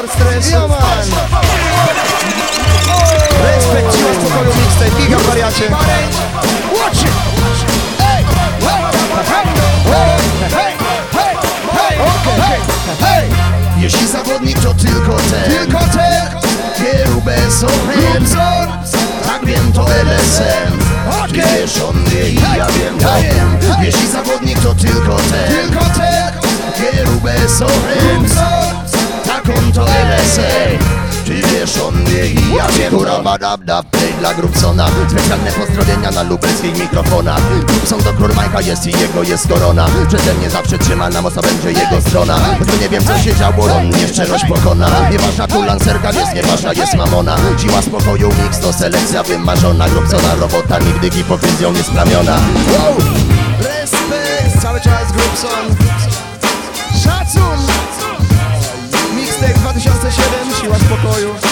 Junior Stres Joman Respekt, siła spokoju, mixtape, giga w wariacie. Watch it! Hey, hey, hey, hey, hey, Jeśli zawodnik to tylko ten Tylko ten. Kierubezorem Tak wiem to LSM Ty wiesz on nie i tak. ja wiem to tak. Jeśli zawodnik to tylko ten Tylko ten. Kierubezorem i ja wiem Hura badabda play dla Grubsona. Specjalne pozdrowienia na lubelskich mikrofonach Grubson to król Majka jest i jego jest korona. Przeze mnie zawsze trzyma nam osa będzie jego strona. Choć nie wiem co się działo, on mnie szczerość pokona. Nieważna tu lancerka jest, nieważna jest mamona. Siła spokoju, mix to selekcja wymarzona. Grubsona robota nigdy hipokryzją nie splamiona. Wow! Respekt, cały czas Grubson. Szacun! Mixtape 2007